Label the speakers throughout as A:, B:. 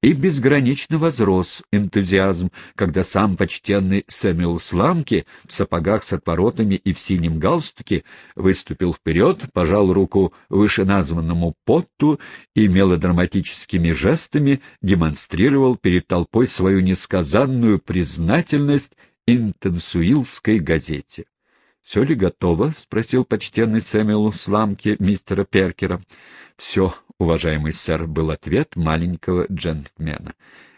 A: И безгранично возрос энтузиазм, когда сам почтенный Сэмюэл Сламки в сапогах с отворотами и в синем галстуке выступил вперед, пожал руку вышеназванному Потту и мелодраматическими жестами демонстрировал перед толпой свою несказанную признательность интенсуилской газете. «Все ли готово?» — спросил почтенный Сэмюэл Сламки мистера Перкера. «Все, уважаемый сэр», — был ответ маленького джентльмена.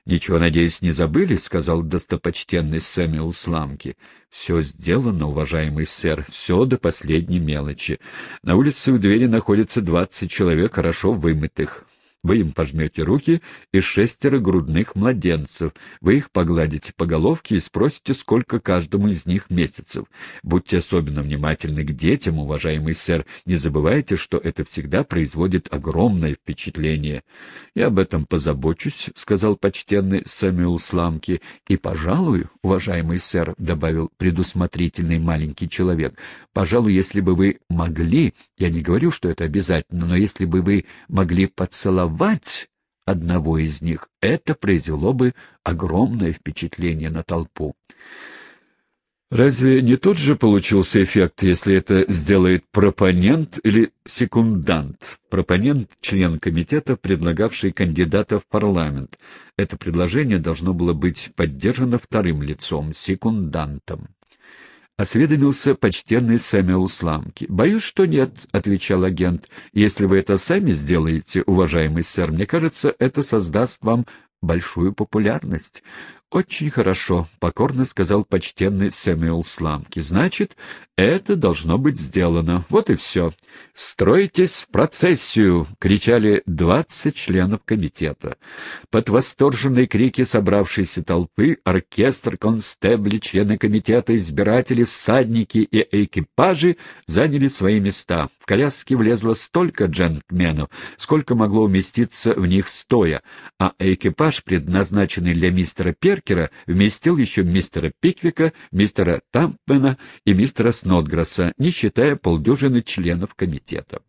A: «Ничего, надеюсь, не забыли?» — сказал достопочтенный Сэмюэл Сламки. «Все сделано, уважаемый сэр, все до последней мелочи. На улице у двери находится двадцать человек, хорошо вымытых. Вы им пожмете руки и шестеро грудных младенцев. Вы их погладите по головке и спросите, сколько каждому из них месяцев. Будьте особенно внимательны к детям, уважаемый сэр. Не забывайте, что это всегда производит огромное впечатление. — Я об этом позабочусь, — сказал почтенный Сэмюэл Сламки. — И, пожалуй, уважаемый сэр, — добавил предусмотрительный маленький человек, — пожалуй, если бы вы могли, я не говорю, что это обязательно, но если бы вы могли поцеловать арестовать одного из них, это произвело бы огромное впечатление на толпу. Разве не тот же получился эффект, если это сделает пропонент или секундант? Пропонент — член комитета, предлагавший кандидата в парламент. Это предложение должно было быть поддержано вторым лицом, секундантом осведомился почтенный Сэмюэл Сламки. «Боюсь, что нет», — отвечал агент. «Если вы это сами сделаете, уважаемый сэр, мне кажется, это создаст вам большую популярность. «Очень хорошо», — покорно сказал почтенный Сэмюэл Сламки. «Значит, это должно быть сделано. Вот и все. Стройтесь в процессию!» — кричали двадцать членов комитета. Под восторженные крики собравшейся толпы оркестр, констебли, члены комитета, избиратели, всадники и экипажи заняли свои места. В коляске влезло столько джентльменов, сколько могло уместиться в них стоя, а экипаж, предназначенный для мистера Пер, Беркера вместил еще мистера Пиквика, мистера Тампмена и мистера Снотграсса, не считая полдюжины членов комитета.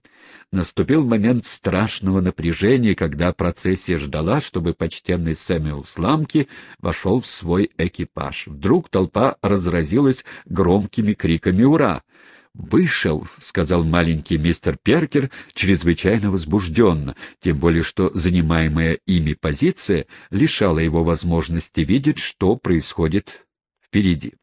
A: Наступил момент страшного напряжения, когда процессия ждала, чтобы почтенный Сэмюэл Сламки вошел в свой экипаж. Вдруг толпа разразилась громкими криками «Ура!». «Вышел», — сказал маленький мистер Перкер, чрезвычайно возбужденно, тем более что занимаемая ими позиция лишала его возможности видеть, что происходит впереди.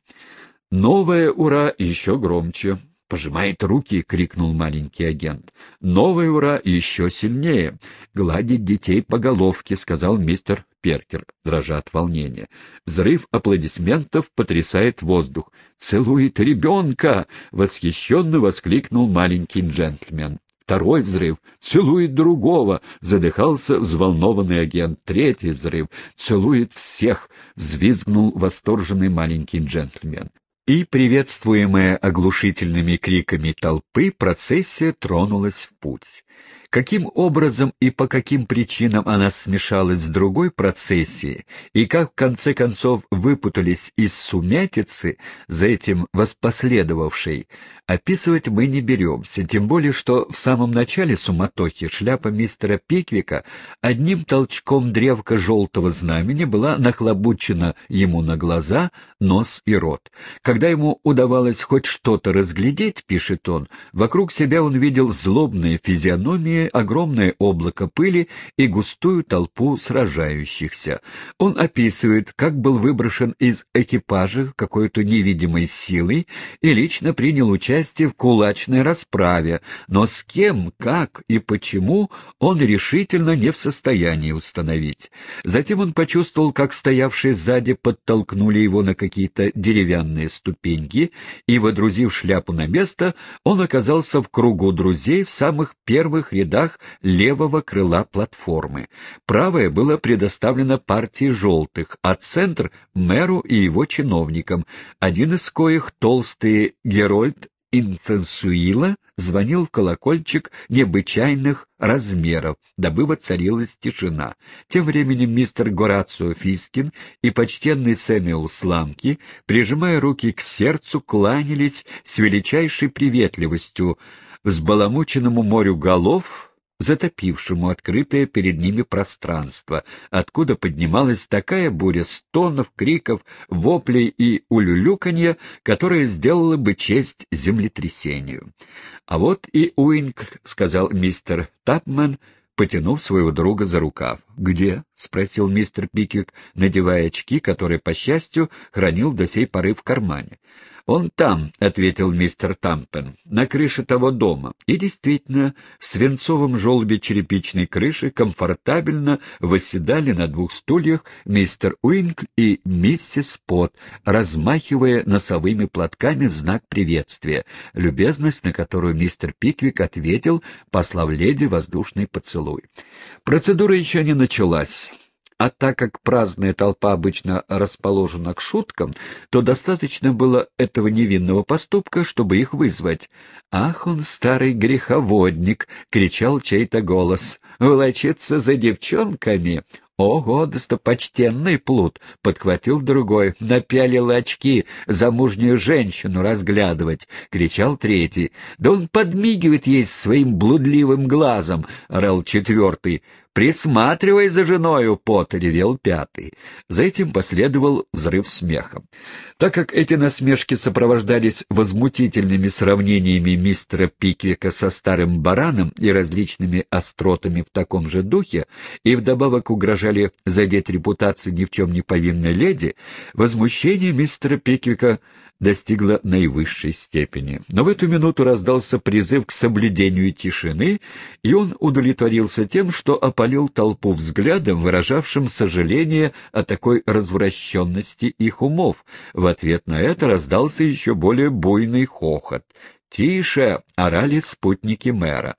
A: Новое «Ура» еще громче. «Пожимает руки!» — крикнул маленький агент. «Новое ура еще сильнее! Гладить детей по головке!» — сказал мистер Перкер, дрожа от волнения. Взрыв аплодисментов потрясает воздух. «Целует ребенка!» — восхищенно воскликнул маленький джентльмен. Второй взрыв. Целует другого. Задыхался взволнованный агент. Третий взрыв. Целует всех. Взвизгнул восторженный маленький джентльмен и, приветствуемая оглушительными криками толпы, процессия тронулась в путь. Каким образом и по каким причинам она смешалась с другой процессией, и как в конце концов выпутались из сумятицы, за этим воспоследовавшей, описывать мы не беремся, тем более что в самом начале суматохи шляпа мистера Пиквика одним толчком древка желтого знамени была нахлобучена ему на глаза, нос и рот. Когда ему удавалось хоть что-то разглядеть, пишет он, вокруг себя он видел злобные физиономии, нее огромное облако пыли и густую толпу сражающихся. Он описывает, как был выброшен из экипажа какой-то невидимой силой и лично принял участие в кулачной расправе, но с кем, как и почему он решительно не в состоянии установить. Затем он почувствовал, как стоявшие сзади подтолкнули его на какие-то деревянные ступеньки, и, водрузив шляпу на место, он оказался в кругу друзей в самых первых рядах рядах левого крыла платформы. Правое было предоставлено партии «желтых», а центр — мэру и его чиновникам, один из коих, толстый Герольд Инфенсуила, звонил в колокольчик необычайных размеров, дабы воцарилась тишина. Тем временем мистер Горацио Фискин и почтенный Сэмюэл Сламки, прижимая руки к сердцу, кланялись с величайшей приветливостью взбаламученному морю голов, затопившему открытое перед ними пространство, откуда поднималась такая буря стонов, криков, воплей и улюлюканья, которая сделала бы честь землетрясению. — А вот и Уинк, — сказал мистер Тапман, потянув своего друга за рукав. «Где?» — спросил мистер Пиквик, надевая очки, которые, по счастью, хранил до сей поры в кармане. «Он там», — ответил мистер Тампен, — «на крыше того дома». И действительно, в свинцовом желобе черепичной крыши комфортабельно восседали на двух стульях мистер Уинкл и миссис Пот, размахивая носовыми платками в знак приветствия, любезность, на которую мистер Пиквик ответил, послав леди воздушный поцелуй. Процедура еще не началась. А так как праздная толпа обычно расположена к шуткам, то достаточно было этого невинного поступка, чтобы их вызвать. «Ах, он старый греховодник!» — кричал чей-то голос. «Волочиться за девчонками!» «Ого, достопочтенный плут!» — подхватил другой. «Напялил очки замужнюю женщину разглядывать!» — кричал третий. «Да он подмигивает ей своим блудливым глазом!» — орал четвертый. «Присматривай за женою, пот!» — ревел пятый. За этим последовал взрыв смеха. Так как эти насмешки сопровождались возмутительными сравнениями мистера Пиквика со старым бараном и различными остротами в таком же духе, и вдобавок угрожали задеть репутацию ни в чем не повинной леди, возмущение мистера Пиквика достигла наивысшей степени. Но в эту минуту раздался призыв к соблюдению тишины, и он удовлетворился тем, что опалил толпу взглядом, выражавшим сожаление о такой развращенности их умов. В ответ на это раздался еще более буйный хохот. «Тише!» — орали спутники мэра.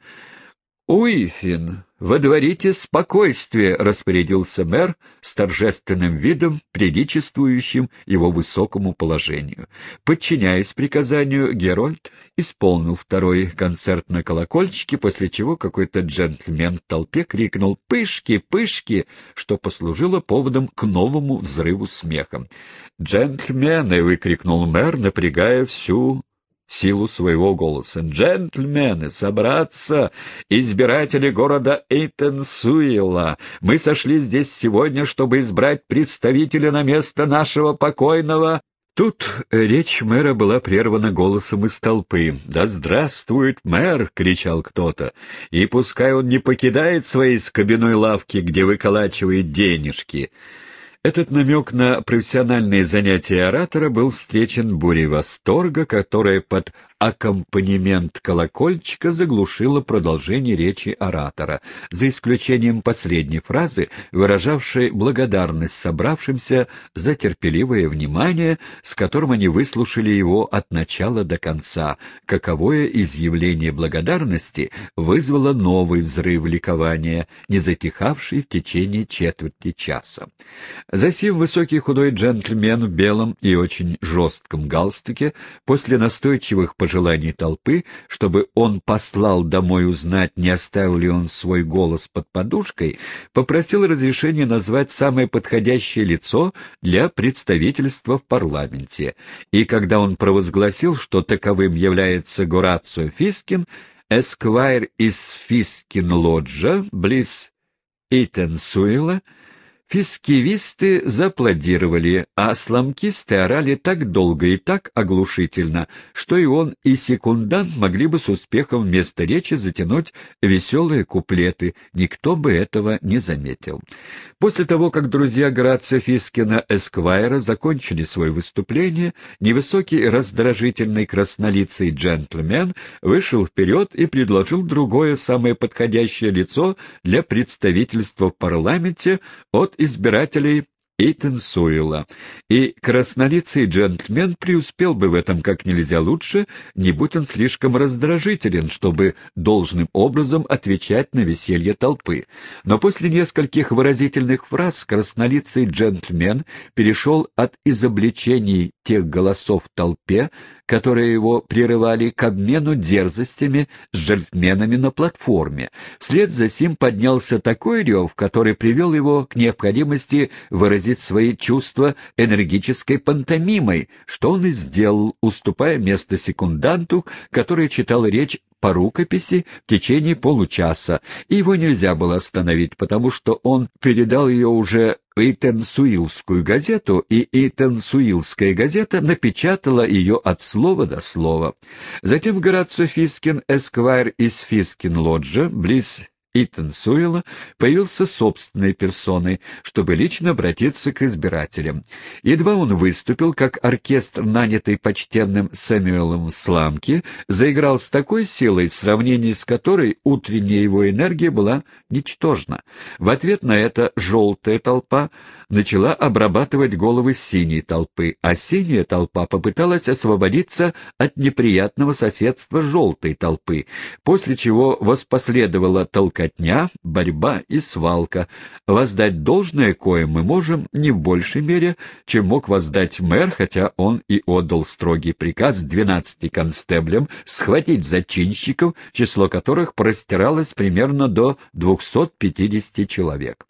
A: «Уифин, водворите спокойствие», — распорядился мэр с торжественным видом, приличествующим его высокому положению. Подчиняясь приказанию, Герольд исполнил второй концерт на колокольчике, после чего какой-то джентльмен в толпе крикнул «Пышки! Пышки!», что послужило поводом к новому взрыву смеха. «Джентльмены!» — выкрикнул мэр, напрягая всю силу своего голоса. «Джентльмены, собраться! Избиратели города Эйтенсуила! Мы сошли здесь сегодня, чтобы избрать представителя на место нашего покойного...» Тут речь мэра была прервана голосом из толпы. «Да здравствует мэр!» — кричал кто-то. «И пускай он не покидает своей скобяной лавки, где выколачивает денежки!» Этот намек на профессиональные занятия оратора был встречен бурей восторга, которая под аккомпанемент колокольчика заглушило продолжение речи оратора, за исключением последней фразы, выражавшей благодарность собравшимся за терпеливое внимание, с которым они выслушали его от начала до конца, каковое изъявление благодарности вызвало новый взрыв ликования, не затихавший в течение четверти часа. Засим высокий худой джентльмен в белом и очень жестком галстуке после настойчивых пожеланий желаний толпы, чтобы он послал домой узнать, не оставил ли он свой голос под подушкой, попросил разрешения назвать самое подходящее лицо для представительства в парламенте. И когда он провозгласил, что таковым является Горацио Фискин, эсквайр из Фискин-Лоджа, близ Итенсуэла, Фискивисты зааплодировали, а сламкисты орали так долго и так оглушительно, что и он, и секундант могли бы с успехом вместо речи затянуть веселые куплеты, никто бы этого не заметил. После того, как друзья Грация Фискина Эсквайра закончили свое выступление, невысокий раздражительный краснолицый джентльмен вышел вперед и предложил другое самое подходящее лицо для представительства в парламенте от избирателей Эйтенсуэла, и краснолицый джентльмен преуспел бы в этом как нельзя лучше, не будь он слишком раздражителен, чтобы должным образом отвечать на веселье толпы. Но после нескольких выразительных фраз краснолицый джентльмен перешел от изобличений тех голосов толпе, которые его прерывали, к обмену дерзостями с джентльменами на платформе. Вслед за сим поднялся такой рев, который привел его к необходимости выразить выразить свои чувства энергической пантомимой, что он и сделал, уступая место секунданту, который читал речь по рукописи в течение получаса, и его нельзя было остановить, потому что он передал ее уже в Итенсуилскую газету, и Итенсуилская газета напечатала ее от слова до слова. Затем Горацио Фискин, эсквайр из Фискин-Лоджа, близ Итан Суэлла появился собственной персоной, чтобы лично обратиться к избирателям. Едва он выступил, как оркестр, нанятый почтенным Сэмюэлом Сламки, заиграл с такой силой, в сравнении с которой утренняя его энергия была ничтожна. В ответ на это желтая толпа начала обрабатывать головы синей толпы, а синяя толпа попыталась освободиться от неприятного соседства желтой толпы, после чего воспоследовала толкотня, борьба и свалка. Воздать должное кое мы можем не в большей мере, чем мог воздать мэр, хотя он и отдал строгий приказ двенадцати констеблям схватить зачинщиков, число которых простиралось примерно до 250 человек.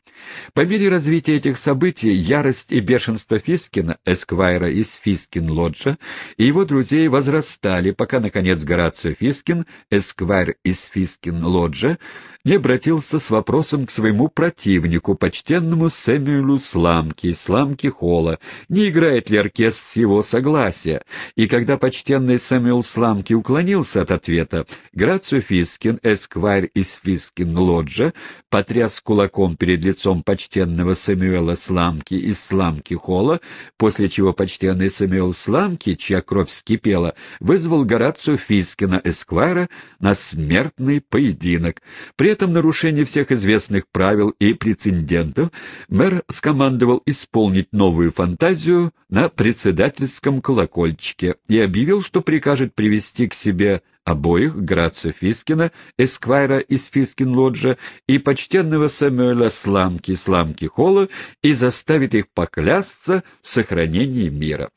A: По мере развития этих событий ярость и бешенство Фискина, эсквайра из Фискин-Лоджа, и его друзей возрастали, пока, наконец, Горацио Фискин, эсквайр из Фискин-Лоджа, не обратился с вопросом к своему противнику, почтенному Сэмюэлю Сламки из Сламки-Холла, не играет ли оркестр с его согласия, и когда почтенный Сэмюэл Сламки уклонился от ответа, Горацио Фискин, эсквайр из Фискин-Лоджа, потряс кулаком перед лицом почтенного Сэмюэла Сламки из Сламки Холла, после чего почтенный Сэмюэл Сламки, чья кровь вскипела, вызвал Горацио Фискина, эсквайра, на смертный поединок. При при этом нарушение всех известных правил и прецедентов мэр скомандовал исполнить новую фантазию на председательском колокольчике и объявил, что прикажет привести к себе обоих, Грацио Фискина, эсквайра из Фискин-Лоджа, и почтенного Сэмюэля Сламки Сламки Холла, и заставит их поклясться в сохранении мира.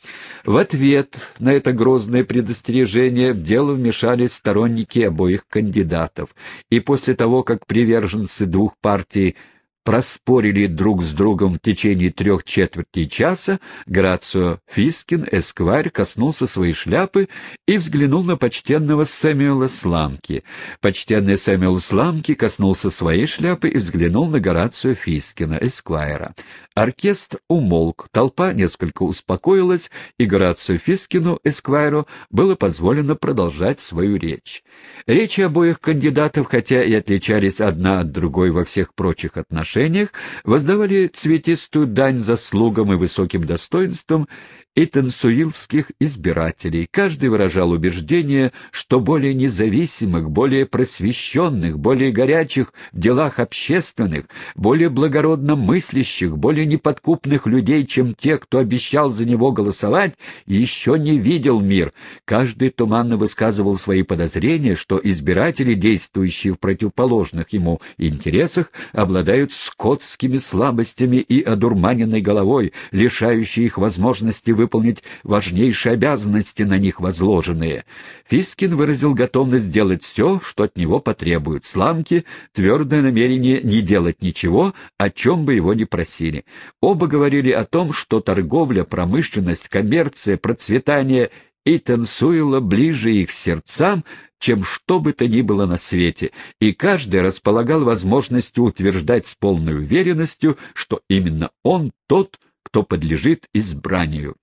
A: В ответ на это грозное предостережение в дело вмешались сторонники обоих кандидатов, и после того, как приверженцы двух партий проспорили друг с другом в течение трех четвертей часа, Грацио Фискин, эскварь, коснулся своей шляпы и взглянул на почтенного Сэмюэла Сламки. Почтенный Сэмюэл Сламки коснулся своей шляпы и взглянул на Горацио Фискина, эсквайра. Оркестр умолк, толпа несколько успокоилась, и Горацио Фискину, эсквайру, было позволено продолжать свою речь. Речи обоих кандидатов, хотя и отличались одна от другой во всех прочих отношениях, отношениях воздавали цветистую дань заслугам и высоким достоинствам и тансуилских избирателей. Каждый выражал убеждение, что более независимых, более просвещенных, более горячих в делах общественных, более благородно мыслящих, более неподкупных людей, чем те, кто обещал за него голосовать, еще не видел мир. Каждый туманно высказывал свои подозрения, что избиратели, действующие в противоположных ему интересах, обладают скотскими слабостями и одурманенной головой, лишающие их возможности выполнить важнейшие обязанности на них возложенные. Фискин выразил готовность сделать все, что от него потребуют. Сламки — твердое намерение не делать ничего, о чем бы его ни просили. Оба говорили о том, что торговля, промышленность, коммерция, процветание и Тенсуэла ближе их сердцам, чем что бы то ни было на свете, и каждый располагал возможностью утверждать с полной уверенностью, что именно он тот, кто подлежит избранию.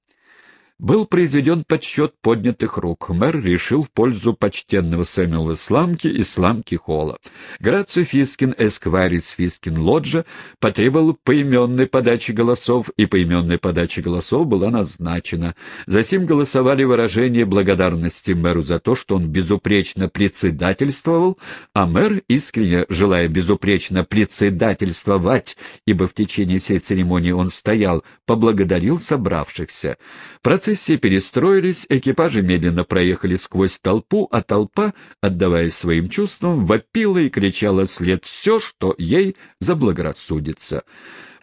A: Был произведен подсчет поднятых рук. Мэр решил в пользу почтенного Сэмюэла Сламки и Сламки Холла. Грацию Фискин, эскварис Фискин Лоджа, потребовал поименной подачи голосов, и поименная подача голосов была назначена. Затем голосовали выражение благодарности мэру за то, что он безупречно председательствовал, а мэр, искренне желая безупречно председательствовать, ибо в течение всей церемонии он стоял, поблагодарил собравшихся. Процесс Процессии перестроились, экипажи медленно проехали сквозь толпу, а толпа, отдаваясь своим чувствам, вопила и кричала вслед все, что ей заблагорассудится.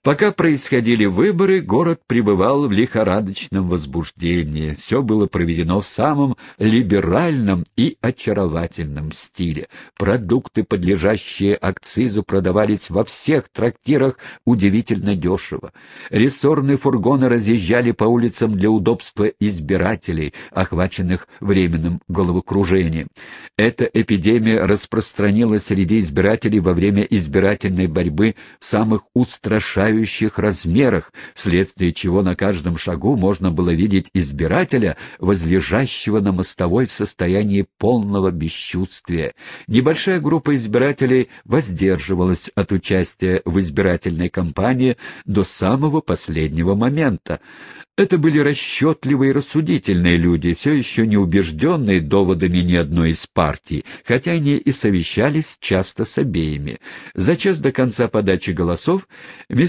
A: Пока происходили выборы, город пребывал в лихорадочном возбуждении. Все было проведено в самом либеральном и очаровательном стиле. Продукты, подлежащие акцизу, продавались во всех трактирах удивительно дешево. Рессорные фургоны разъезжали по улицам для удобства избирателей, охваченных временным головокружением. Эта эпидемия распространилась среди избирателей во время избирательной борьбы самых устрашающих угрожающих размерах, вследствие чего на каждом шагу можно было видеть избирателя, возлежащего на мостовой в состоянии полного бесчувствия. Небольшая группа избирателей воздерживалась от участия в избирательной кампании до самого последнего момента. Это были расчетливые и рассудительные люди, все еще не убежденные доводами ни одной из партий, хотя они и совещались часто с обеими. За час до конца подачи голосов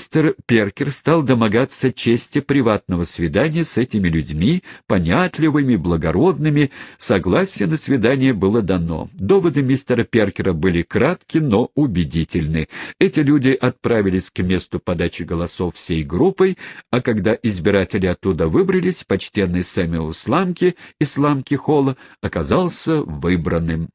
A: мистер Перкер стал домогаться чести приватного свидания с этими людьми, понятливыми, благородными. Согласие на свидание было дано. Доводы мистера Перкера были кратки, но убедительны. Эти люди отправились к месту подачи голосов всей группой, а когда избиратели оттуда выбрались, почтенный Сэмюэл Сламки из Сламки Холла оказался выбранным.